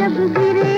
जब गिरे